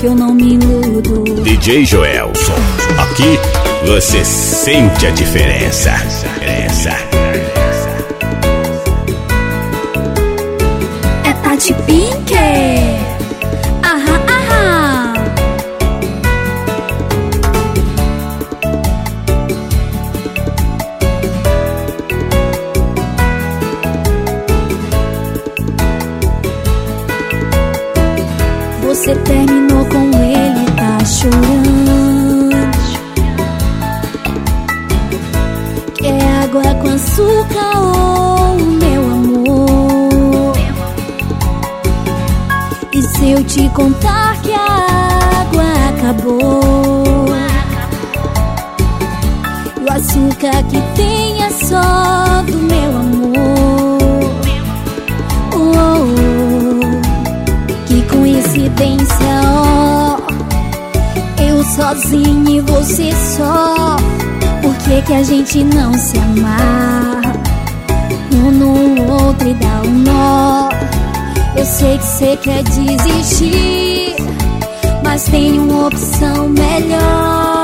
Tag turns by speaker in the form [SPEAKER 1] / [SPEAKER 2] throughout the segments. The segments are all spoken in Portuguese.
[SPEAKER 1] que eu não me iludo.
[SPEAKER 2] DJ Joelson, aqui você sente a diferença. Essa.
[SPEAKER 1] É Tati Pink. Você terminou com ele, tá chorando. Quer água com açúcar ou meu amor? E se eu te contar que a água acabou? E o açúcar que Eu sozinho e você só. Por que, que a gente não se amarra? Um no outro e dá um nó. Eu sei que você quer desistir, mas tem uma opção melhor.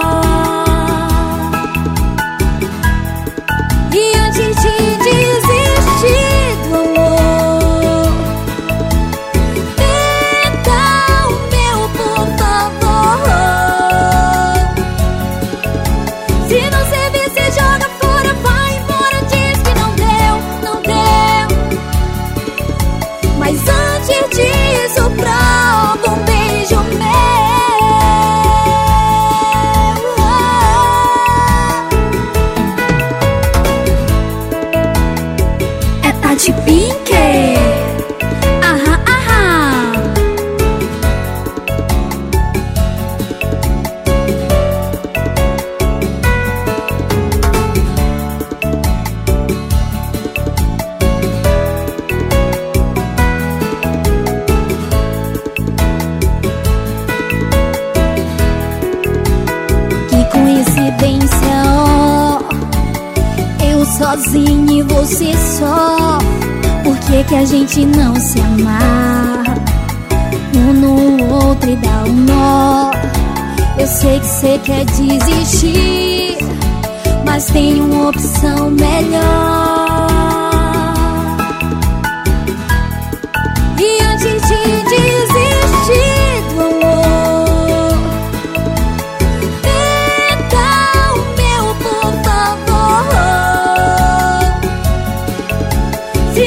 [SPEAKER 1] Tati Pink. Aham, aham. Que coincidência, ó. Eu sozinho e você só que a gente não se amarra. Um no outro e dá um nó. Eu sei que você quer desistir Mas tem uma opção melhor. E antes de desistir do amor Então, meu, por favor. Se